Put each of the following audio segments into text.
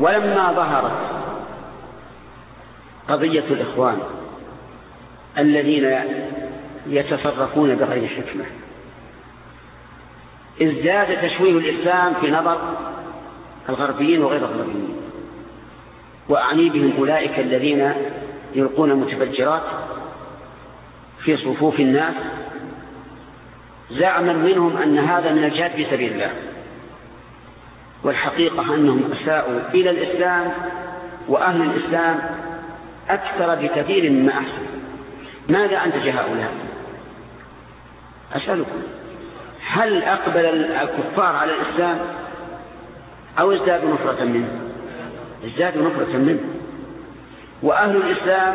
ولما ظهرت قضية الإخوان الذين يتصرفون بغير حكمة ازداد تشويه الإسلام في نظر الغربيين وغير الغربيين وأعني بهم أولئك الذين يلقون المتفجرات في صفوف الناس زعما منهم أن هذا من الجهاد في سبيل الله. والحقيقة أنهم أساءوا إلى الإسلام وأهل الإسلام أكثر بكثير مما أحسن. ماذا أنتج هؤلاء؟ أسألكم هل أقبل الكفار على الإسلام أو ازدادوا نفرة منه؟ ازدادوا نفرة منه. وأهل الإسلام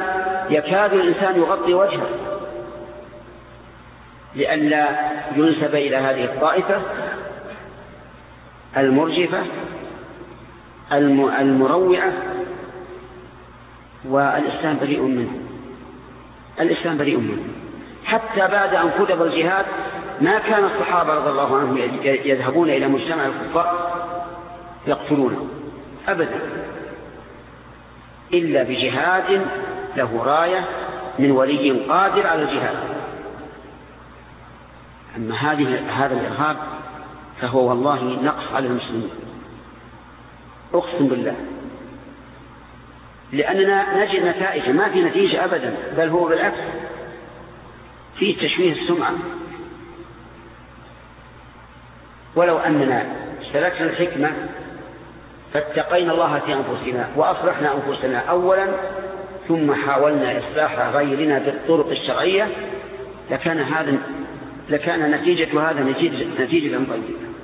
يكاد الإنسان يغطي وجهه لئلا ينسب إلى هذه الطائفة المرجفة المروعة والإسلام بريء منه. الإسلام بريء منه. حتى بعد أن كتب الجهاد ما كان الصحابة رضي الله عنهم يذهبون إلى مجتمع الكفار يقتلونه. أبدا. إلا بجهاد له راية من ولي قادر على الجهاد. أما هذه هذا الإرهاب فهو والله نقص على المسلمين. أقسم بالله. لأننا نجد نتائج ما في نتيجة أبدا بل هو بالعكس. في تشويه السمعة. ولو أننا سلكنا الحكمة فاتقينا الله في أنفسنا وأصلحنا أنفسنا أولا ثم حاولنا إصلاح غيرنا بالطرق الشرعية لكان هذا لكان نتيجة هذا نتيجة, نتيجة طيبة